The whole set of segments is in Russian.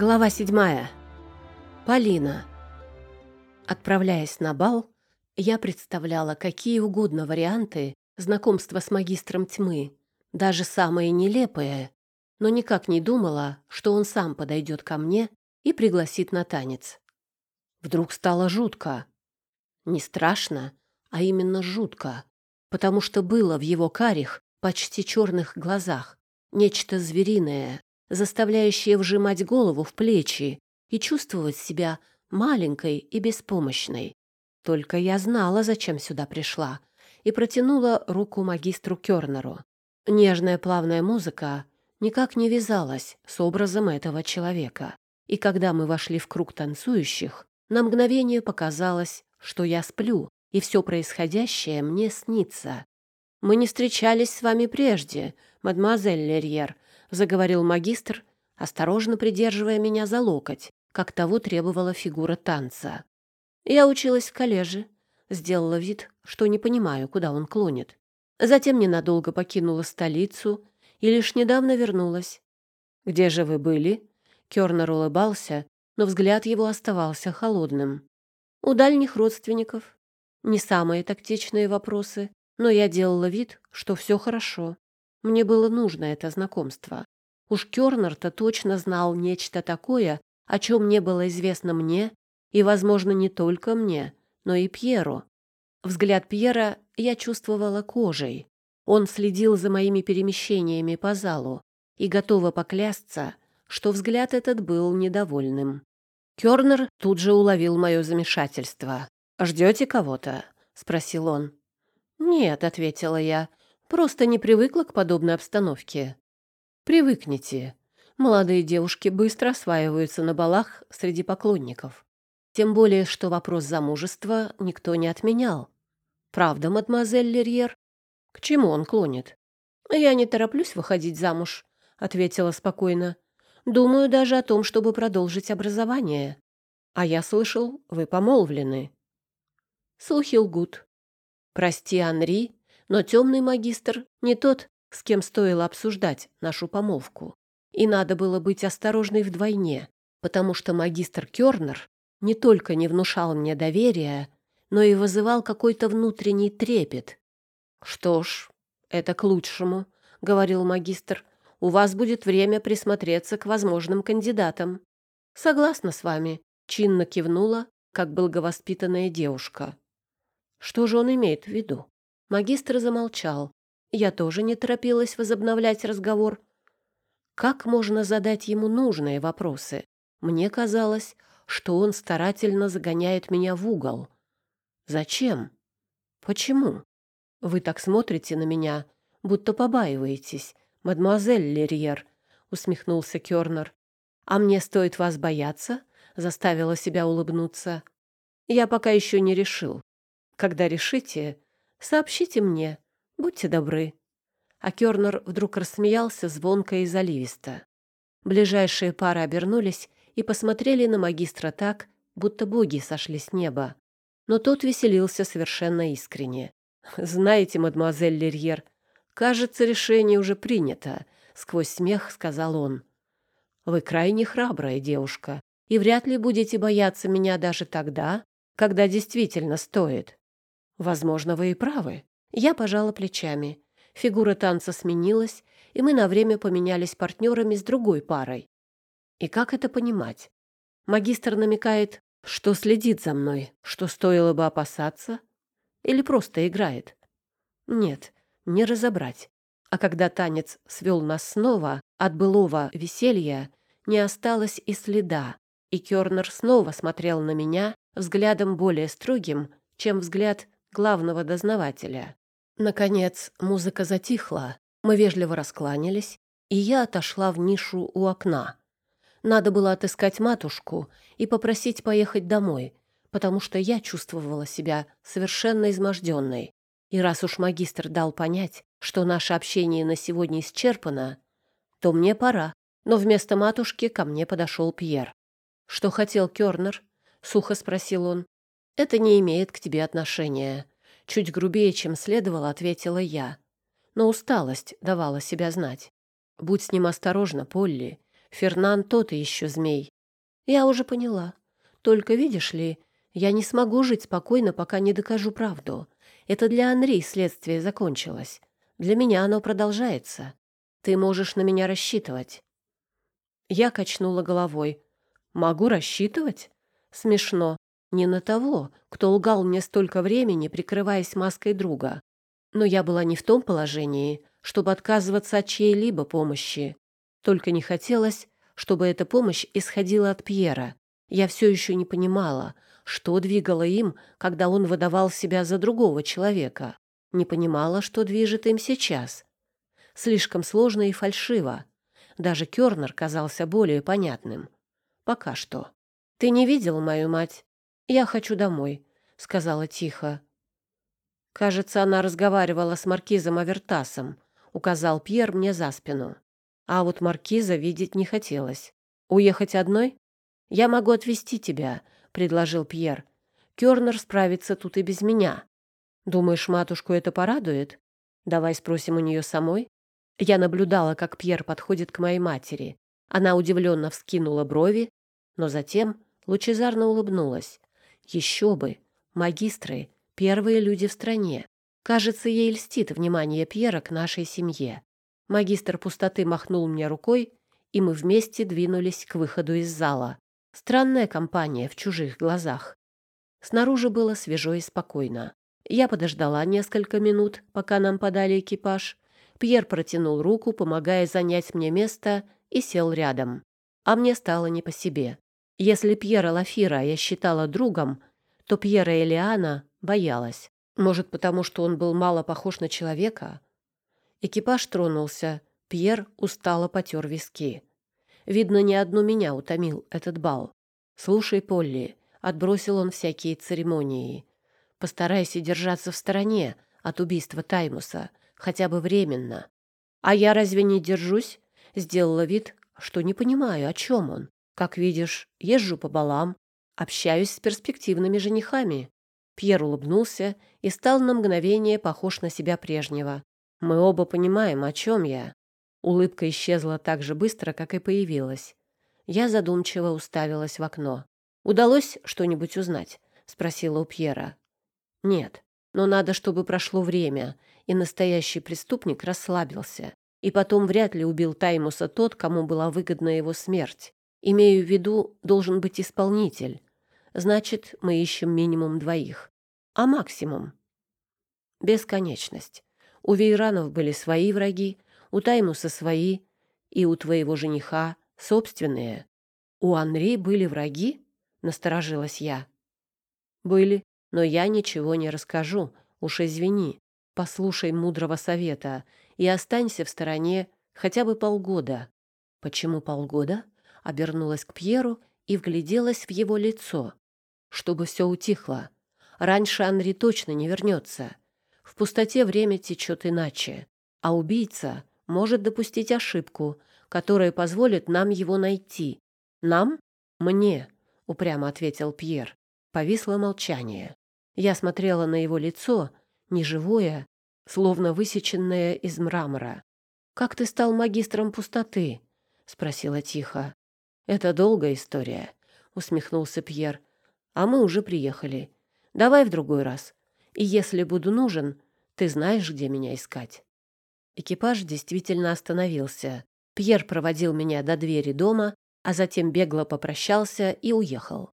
Глава седьмая. Полина. Отправляясь на бал, я представляла какие угодно варианты знакомства с магистром тьмы, даже самые нелепые, но никак не думала, что он сам подойдет ко мне и пригласит на танец. Вдруг стало жутко. Не страшно, а именно жутко, потому что было в его карих, почти черных глазах нечто звериное, заставляющее вжимать голову в плечи и чувствовать себя маленькой и беспомощной. Только я знала, зачем сюда пришла, и протянула руку магистру Кёрнеру. Нежная плавная музыка никак не вязалась с образом этого человека. И когда мы вошли в круг танцующих, на мгновение показалось, что я сплю, и все происходящее мне снится. «Мы не встречались с вами прежде, мадемуазель Лерьер», — заговорил магистр, осторожно придерживая меня за локоть, как того требовала фигура танца. «Я училась в коллеже», — сделала вид, что не понимаю, куда он клонит. Затем ненадолго покинула столицу и лишь недавно вернулась. «Где же вы были?» Кёрнер улыбался, но взгляд его оставался холодным. «У дальних родственников. Не самые тактичные вопросы, но я делала вид, что все хорошо. Мне было нужно это знакомство. Уж Кёрнер-то точно знал нечто такое, о чем не было известно мне, и, возможно, не только мне, но и Пьеру. Взгляд Пьера я чувствовала кожей. Он следил за моими перемещениями по залу и готова поклясться, что взгляд этот был недовольным. Кёрнер тут же уловил мое замешательство. «Ждете кого-то?» — спросил он. «Нет», — ответила я, — «просто не привыкла к подобной обстановке». «Привыкните. Молодые девушки быстро осваиваются на балах среди поклонников. Тем более, что вопрос замужества никто не отменял. Правда, мадемуазель Лерьер? К чему он клонит? Я не тороплюсь выходить замуж, ответила спокойно. Думаю даже о том, чтобы продолжить образование. А я слышал, вы помолвлены. Слухи лгут. Прости, Анри, но темный магистр не тот, с кем стоило обсуждать нашу помолвку. И надо было быть осторожной вдвойне, потому что магистр Кёрнер не только не внушал мне доверия, но и вызывал какой-то внутренний трепет. «Что ж, это к лучшему», — говорил магистр. «У вас будет время присмотреться к возможным кандидатам». «Согласна с вами», — чинно кивнула, как благовоспитанная девушка. Что же он имеет в виду? Магистр замолчал. Я тоже не торопилась возобновлять разговор. Как можно задать ему нужные вопросы? Мне казалось, что он старательно загоняет меня в угол. Зачем? Почему? Вы так смотрите на меня, будто побаиваетесь, мадемуазель Лерьер, усмехнулся Кёрнер. А мне стоит вас бояться? заставила себя улыбнуться. Я пока еще не решил. Когда решите, сообщите мне. Будьте добры. А Кёрнер вдруг рассмеялся звонко и заливисто. Ближайшие пары обернулись и посмотрели на магистра так, будто боги сошли с неба. Но тот веселился совершенно искренне. «Знаете, мадемуазель Лерьер, кажется, решение уже принято», — сквозь смех сказал он. «Вы крайне храбрая девушка, и вряд ли будете бояться меня даже тогда, когда действительно стоит. Возможно, вы и правы». Я пожала плечами. Фигура танца сменилась, и мы на время поменялись партнерами с другой парой. И как это понимать? Магистр намекает, что следит за мной, что стоило бы опасаться, или просто играет? Нет, не разобрать. А когда танец свел нас снова, от былого веселья не осталось и следа, и Кёрнер снова смотрел на меня взглядом более строгим, чем взгляд главного дознавателя. Наконец музыка затихла, мы вежливо раскланялись, и я отошла в нишу у окна. Надо было отыскать матушку и попросить поехать домой, потому что я чувствовала себя совершенно изможденной. И раз уж магистр дал понять, что наше общение на сегодня исчерпано, то мне пора. Но вместо матушки ко мне подошел Пьер. «Что хотел Кёрнер?» — сухо спросил он. «Это не имеет к тебе отношения». Чуть грубее, чем следовало, ответила я. Но усталость давала себя знать. «Будь с ним осторожна, Полли. Фернан тот и еще змей. Я уже поняла. Только, видишь ли, я не смогу жить спокойно, пока не докажу правду. Это для Анри следствие закончилось. Для меня оно продолжается. Ты можешь на меня рассчитывать. Я качнула головой. Могу рассчитывать? Смешно. Не на того, кто лгал мне столько времени, прикрываясь маской друга. Но я была не в том положении, чтобы отказываться от чьей-либо помощи. Только не хотелось, чтобы эта помощь исходила от Пьера. Я все еще не понимала, что двигало им, когда он выдавал себя за другого человека. Не понимала, что движет им сейчас. Слишком сложно и фальшиво. Даже Кёрнер казался более понятным. Пока что. «Ты не видел мою мать? Я хочу домой», — сказала тихо. «Кажется, она разговаривала с маркизом Авертасом», — указал Пьер мне за спину. А вот маркиза видеть не хотелось. «Уехать одной?» «Я могу отвезти тебя», — предложил Пьер. «Кёрнер справится тут и без меня». «Думаешь, матушку это порадует? Давай спросим у нее самой». Я наблюдала, как Пьер подходит к моей матери. Она удивленно вскинула брови, но затем лучезарно улыбнулась. Еще бы! Магистры — первые люди в стране. Кажется, ей льстит внимание Пьера к нашей семье. Магистр пустоты махнул мне рукой, и мы вместе двинулись к выходу из зала. Странная компания в чужих глазах. Снаружи было свежо и спокойно. Я подождала несколько минут, пока нам подали экипаж. Пьер протянул руку, помогая занять мне место, и сел рядом. А мне стало не по себе. Если Пьера Лафира я считала другом, то Пьера Элиана боялась. Может, потому что он был мало похож на человека? Экипаж тронулся. Пьер устало потер виски. Видно, не одну меня утомил этот бал. «Слушай, Полли», — отбросил он всякие церемонии. «Постарайся держаться в стороне от убийства Таймуса, хотя бы временно». «А я разве не держусь?» — сделала вид, что не понимаю, о чем он. «Как видишь, езжу по балам, общаюсь с перспективными женихами». Пьер улыбнулся и стал на мгновение похож на себя прежнего. «Мы оба понимаем, о чем я». Улыбка исчезла так же быстро, как и появилась. Я задумчиво уставилась в окно. «Удалось что-нибудь узнать?» — спросила у Пьера. «Нет, но надо, чтобы прошло время, и настоящий преступник расслабился. И потом вряд ли убил Таймуса тот, кому была выгодна его смерть. Имею в виду, должен быть исполнитель. Значит, мы ищем минимум двоих. А максимум? Бесконечность. У Вейранов были свои враги, у Таймуса свои, и у твоего жениха собственные. У Анри были враги? Насторожилась я. Были, но я ничего не расскажу, уж извини. Послушай мудрого совета и останься в стороне хотя бы полгода. Почему полгода? Обернулась к Пьеру и вгляделась в его лицо. Чтобы все утихло. Раньше Анри точно не вернется. В пустоте время течет иначе, а убийца может допустить ошибку, которая позволит нам его найти. Нам? Мне, упрямо ответил Пьер. Повисло молчание. Я смотрела на его лицо, неживое, словно высеченное из мрамора. «Как ты стал магистром пустоты?» — спросила тихо. «Это долгая история», — усмехнулся Пьер. «А мы уже приехали. Давай в другой раз. И если буду нужен, ты знаешь, где меня искать». Экипаж действительно остановился. Пьер проводил меня до двери дома, а затем бегло попрощался и уехал.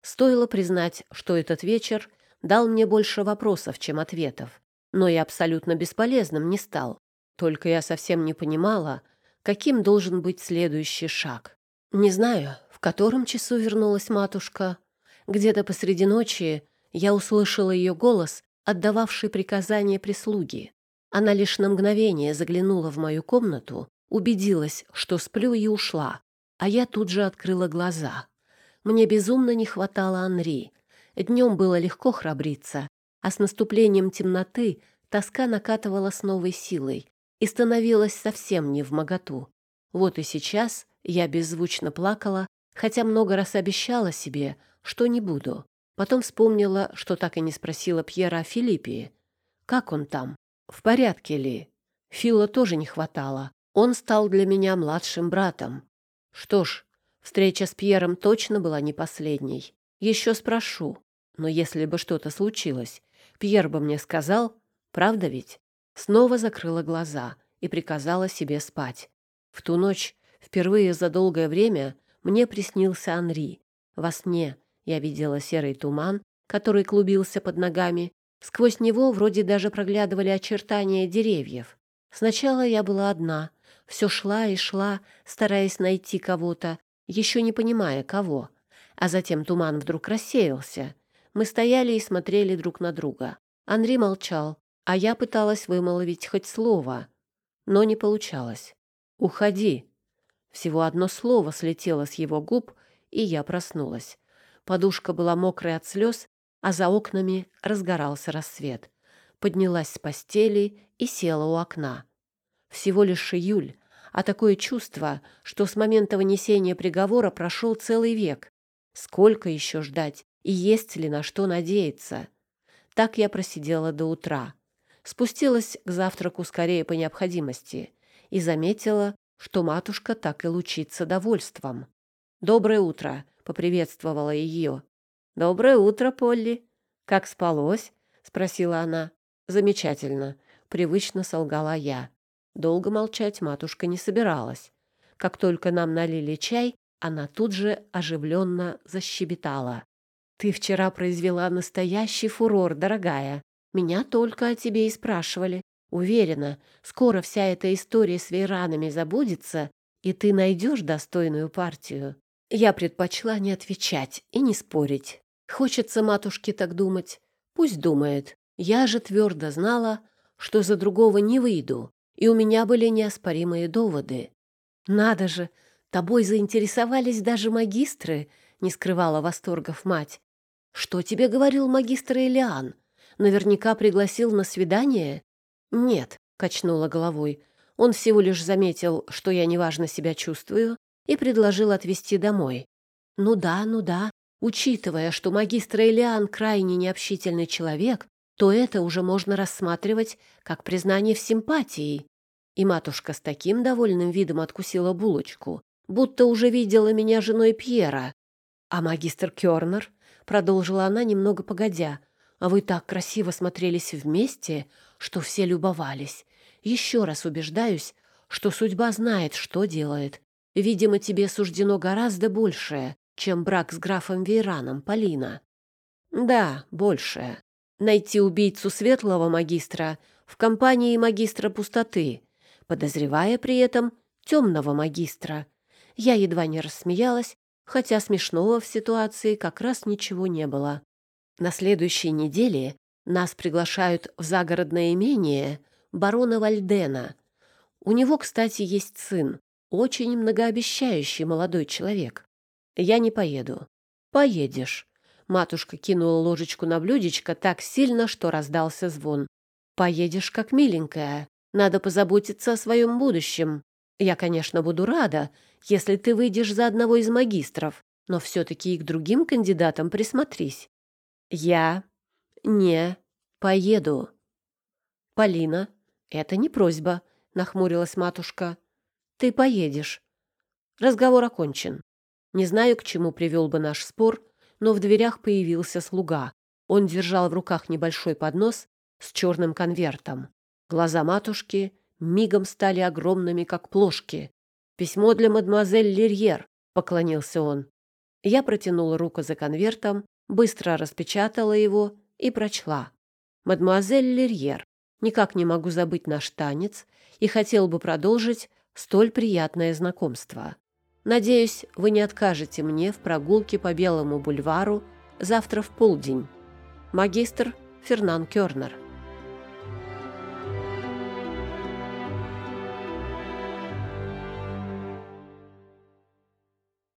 Стоило признать, что этот вечер дал мне больше вопросов, чем ответов, но и абсолютно бесполезным не стал. Только я совсем не понимала, каким должен быть следующий шаг. Не знаю, в котором часу вернулась матушка. Где-то посреди ночи я услышала ее голос, отдававший приказания прислуги. Она лишь на мгновение заглянула в мою комнату, убедилась, что сплю и ушла. А я тут же открыла глаза. Мне безумно не хватало Анри. Днем было легко храбриться, а с наступлением темноты тоска накатывала с новой силой и становилась совсем не в моготу. Вот и сейчас я беззвучно плакала, хотя много раз обещала себе, что не буду. Потом вспомнила, что так и не спросила Пьера о Филиппе. Как он там? В порядке ли? Фила тоже не хватало. Он стал для меня младшим братом. Что ж, встреча с Пьером точно была не последней. Еще спрошу. Но если бы что-то случилось, Пьер бы мне сказал, правда ведь? Снова закрыла глаза и приказала себе спать. В ту ночь, впервые за долгое время, мне приснился Анри. Во сне я видела серый туман, который клубился под ногами. Сквозь него вроде даже проглядывали очертания деревьев. Сначала я была одна, все шла и шла, стараясь найти кого-то, еще не понимая, кого. А затем туман вдруг рассеялся. Мы стояли и смотрели друг на друга. Анри молчал, а я пыталась вымолвить хоть слово, но не получалось. «Уходи!» Всего одно слово слетело с его губ, и я проснулась. Подушка была мокрая от слез, а за окнами разгорался рассвет. Поднялась с постели и села у окна. Всего лишь июль, а такое чувство, что с момента вынесения приговора прошел целый век. Сколько еще ждать и есть ли на что надеяться? Так я просидела до утра. Спустилась к завтраку скорее по необходимости и заметила, что матушка так и лучится довольством. «Доброе утро!» — поприветствовала ее. «Доброе утро, Полли! Как спалось?» — спросила она. «Замечательно!» — привычно солгала я. Долго молчать матушка не собиралась. Как только нам налили чай, она тут же оживленно защебетала. «Ты вчера произвела настоящий фурор, дорогая. Меня только о тебе и спрашивали. Уверена, скоро вся эта история с вейранами забудется, и ты найдешь достойную партию». Я предпочла не отвечать и не спорить. Хочется матушке так думать. Пусть думает. Я же твердо знала, что за другого не выйду, и у меня были неоспоримые доводы. «Надо же, тобой заинтересовались даже магистры», — не скрывала восторгов мать. «Что тебе говорил магистр Элиан? Наверняка пригласил на свидание?» «Нет», — качнула головой. «Он всего лишь заметил, что я неважно себя чувствую, и предложил отвезти домой». «Ну да, ну да. Учитывая, что магистр Элиан крайне необщительный человек, то это уже можно рассматривать как признание в симпатии. И матушка с таким довольным видом откусила булочку, будто уже видела меня женой Пьера. А магистр Кёрнер, продолжила она немного погодя, а вы так красиво смотрелись вместе, что все любовались. Еще раз убеждаюсь, что судьба знает, что делает. Видимо, тебе суждено гораздо большее, чем брак с графом Вейраном, Полина. Да, большее найти убийцу светлого магистра в компании магистра пустоты, подозревая при этом темного магистра. Я едва не рассмеялась, хотя смешного в ситуации как раз ничего не было. На следующей неделе нас приглашают в загородное имение барона Вальдена. У него, кстати, есть сын, очень многообещающий молодой человек. Я не поеду. Поедешь. Матушка кинула ложечку на блюдечко так сильно, что раздался звон. «Поедешь как миленькая. Надо позаботиться о своем будущем. Я, конечно, буду рада, если ты выйдешь за одного из магистров, но все-таки и к другим кандидатам присмотрись. Я не поеду». «Полина, это не просьба», — нахмурилась матушка. «Ты поедешь. Разговор окончен. Не знаю, к чему привел бы наш спор, но в дверях появился слуга. Он держал в руках небольшой поднос с черным конвертом. Глаза матушки мигом стали огромными, как плошки. «Письмо для мадемуазель Лерьер», — поклонился он. Я протянула руку за конвертом, быстро распечатала его и прочла. «Мадемуазель Лерьер, никак не могу забыть наш танец и хотел бы продолжить столь приятное знакомство. Надеюсь, вы не откажете мне в прогулке по Белому бульвару завтра в полдень. Магистр Фернан Кёрнер.